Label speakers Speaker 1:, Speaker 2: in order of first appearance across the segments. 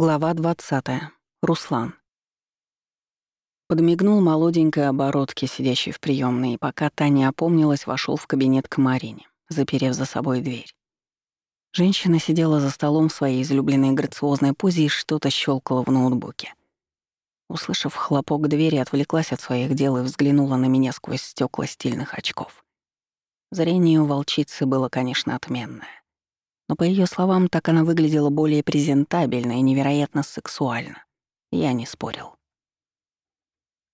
Speaker 1: Глава 20. Руслан. Подмигнул молоденькой оборотке, сидящей в приемной, и пока Таня опомнилась, вошел в кабинет к Марине, заперев за собой дверь. Женщина сидела за столом в своей излюбленной грациозной позе и что-то щелкала в ноутбуке. Услышав хлопок двери, отвлеклась от своих дел и взглянула на меня сквозь стекла стильных очков. Зрение у волчицы было, конечно, отменное. Но по ее словам, так она выглядела более презентабельно и невероятно сексуально. Я не спорил.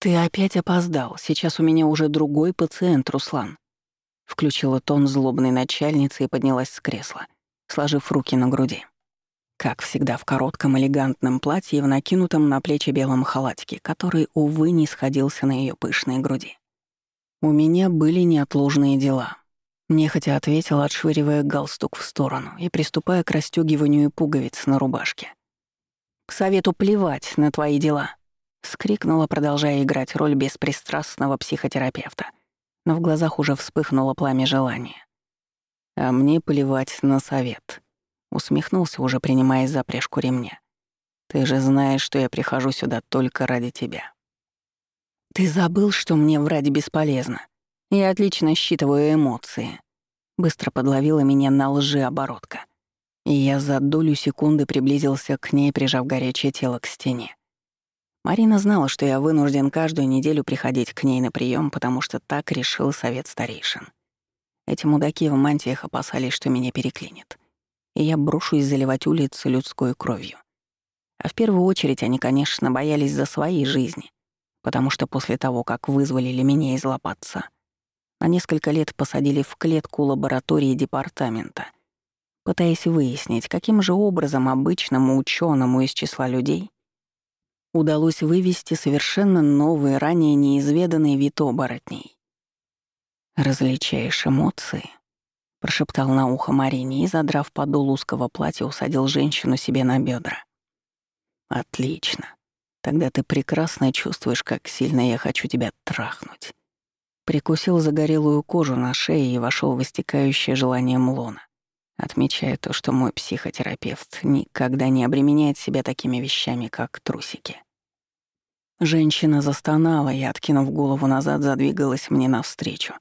Speaker 1: «Ты опять опоздал. Сейчас у меня уже другой пациент, Руслан». Включила тон злобной начальницы и поднялась с кресла, сложив руки на груди. Как всегда в коротком элегантном платье и в накинутом на плечи белом халатике, который, увы, не сходился на ее пышной груди. У меня были неотложные дела, Нехотя ответила, отшвыривая галстук в сторону и приступая к расстёгиванию пуговиц на рубашке. «К совету плевать на твои дела!» — скрикнула, продолжая играть роль беспристрастного психотерапевта. Но в глазах уже вспыхнуло пламя желания. «А мне плевать на совет», — усмехнулся, уже принимаясь за пряжку ремня. «Ты же знаешь, что я прихожу сюда только ради тебя». «Ты забыл, что мне врать бесполезно?» Я отлично считываю эмоции. Быстро подловила меня на лжи оборотка. И я за долю секунды приблизился к ней, прижав горячее тело к стене. Марина знала, что я вынужден каждую неделю приходить к ней на прием, потому что так решил совет старейшин. Эти мудаки в мантиях опасались, что меня переклинит. И я брошусь заливать улицы людской кровью. А в первую очередь они, конечно, боялись за свои жизни, потому что после того, как вызволили меня из лопатца, на несколько лет посадили в клетку лаборатории департамента, пытаясь выяснить, каким же образом обычному ученому из числа людей удалось вывести совершенно новый, ранее неизведанный вид оборотней. «Различаешь эмоции?» — прошептал на ухо Марине и, задрав подол узкого платья, усадил женщину себе на бедра. «Отлично. Тогда ты прекрасно чувствуешь, как сильно я хочу тебя трахнуть. Прикусил загорелую кожу на шее и вошел в истекающее желанием лона, отмечая то, что мой психотерапевт никогда не обременяет себя такими вещами, как трусики. Женщина застонала и, откинув голову назад, задвигалась мне навстречу,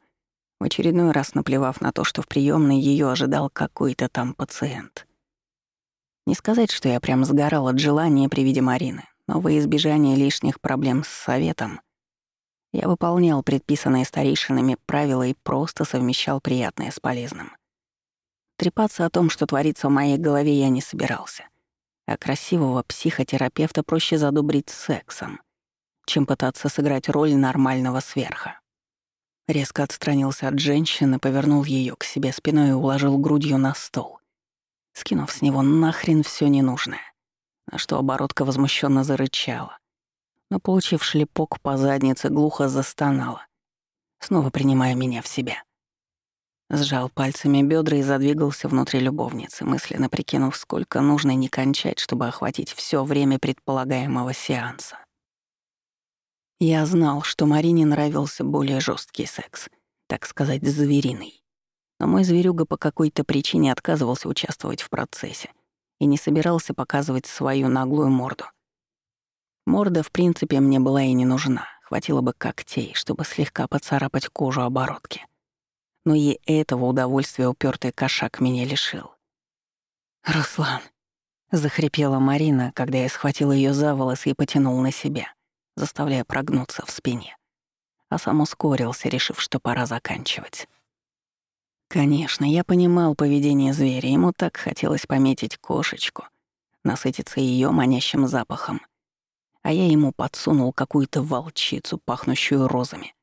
Speaker 1: в очередной раз наплевав на то, что в приемной ее ожидал какой-то там пациент. Не сказать, что я прям сгорал от желания при виде Марины, но во избежание лишних проблем с советом — я выполнял предписанные старейшинами правила и просто совмещал приятное с полезным. Трепаться о том, что творится в моей голове, я не собирался. А красивого психотерапевта проще задобрить сексом, чем пытаться сыграть роль нормального сверха. Резко отстранился от женщины, повернул ее к себе спиной и уложил грудью на стол, скинув с него нахрен все ненужное, на что оборотка возмущенно зарычала, но, получив шлепок по заднице, глухо застонала, снова принимая меня в себя. Сжал пальцами бедра и задвигался внутри любовницы, мысленно прикинув, сколько нужно не кончать, чтобы охватить все время предполагаемого сеанса. Я знал, что Марине нравился более жесткий секс, так сказать, звериный. Но мой зверюга по какой-то причине отказывался участвовать в процессе и не собирался показывать свою наглую морду — Морда, в принципе, мне была и не нужна. Хватило бы когтей, чтобы слегка поцарапать кожу оборотки. Но и этого удовольствия упертый кошак меня лишил. «Руслан!» — захрипела Марина, когда я схватил ее за волосы и потянул на себя, заставляя прогнуться в спине. А сам ускорился, решив, что пора заканчивать. Конечно, я понимал поведение зверя, ему так хотелось пометить кошечку, насытиться ее манящим запахом — а я ему подсунул какую-то волчицу, пахнущую розами.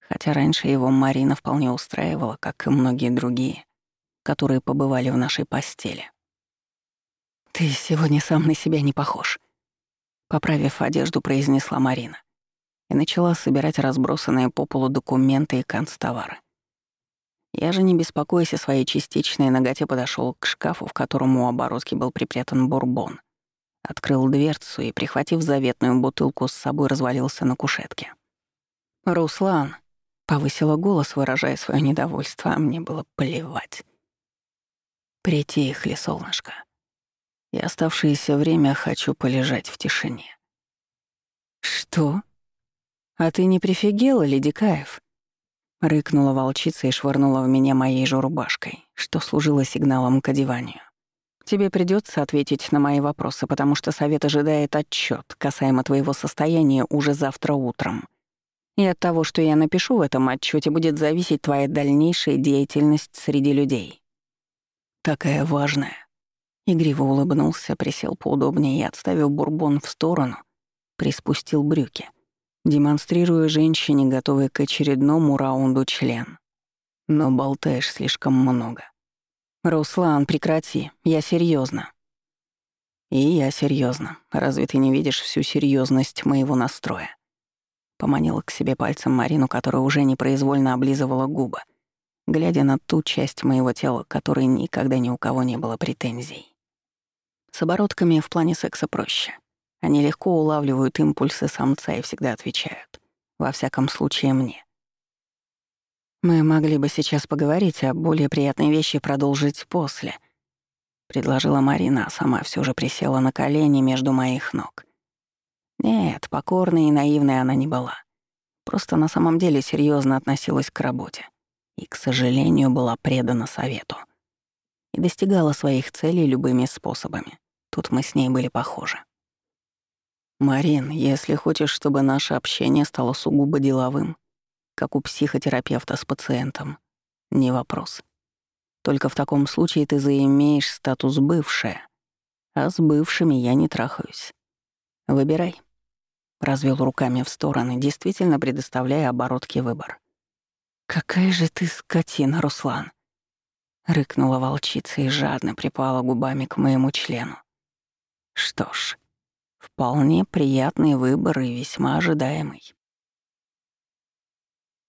Speaker 1: Хотя раньше его Марина вполне устраивала, как и многие другие, которые побывали в нашей постели. «Ты сегодня сам на себя не похож», — поправив одежду, произнесла Марина и начала собирать разбросанные по полу документы и канцтовары. Я же, не беспокоясь о своей частичной ноготе, подошел к шкафу, в котором у оборотки был припрятан бурбон, Открыл дверцу и, прихватив заветную бутылку с собой, развалился на кушетке. «Руслан!» — повысила голос, выражая свое недовольство, а мне было плевать. «Притихли, солнышко. и оставшееся время хочу полежать в тишине.
Speaker 2: «Что? А ты не прифигела, Ледикаев?» Рыкнула волчица и швырнула в меня моей же рубашкой, что служило сигналом к одеванию. «Тебе придется ответить на мои вопросы, потому что совет ожидает отчет касаемо твоего состояния уже завтра утром. И от того, что я напишу в этом отчете, будет зависеть твоя дальнейшая деятельность среди людей».
Speaker 1: «Такая важная». Игриво улыбнулся, присел поудобнее и, отставив бурбон в сторону, приспустил брюки демонстрируя женщине, готовой к очередному раунду член. Но болтаешь слишком много.
Speaker 2: «Руслан, прекрати, я серьезно.
Speaker 1: «И я серьезно. Разве ты не видишь всю серьезность моего настроя?» Поманила к себе пальцем Марину, которая уже непроизвольно облизывала губы, глядя на ту часть моего тела, которой никогда ни у кого не было претензий. С оборотками в плане секса проще — они легко улавливают импульсы самца и всегда отвечают. Во всяком случае, мне.
Speaker 2: «Мы могли бы сейчас поговорить, а более приятные вещи продолжить после», — предложила Марина, а сама все же присела на колени между моих ног. Нет, покорной и наивной она не была. Просто на самом деле серьезно относилась к работе и, к сожалению, была предана совету. И достигала своих целей любыми способами. Тут мы с ней были похожи.
Speaker 1: «Марин, если хочешь, чтобы наше общение стало сугубо деловым, как у психотерапевта с пациентом, не вопрос. Только в таком случае ты заимеешь статус бывшая, а с бывшими я не трахаюсь. Выбирай». Развел руками в стороны, действительно предоставляя оборотке выбор.
Speaker 2: «Какая же ты скотина, Руслан!» Рыкнула волчица и жадно припала губами к моему члену.
Speaker 1: «Что ж...» Вполне приятный выбор и весьма ожидаемый.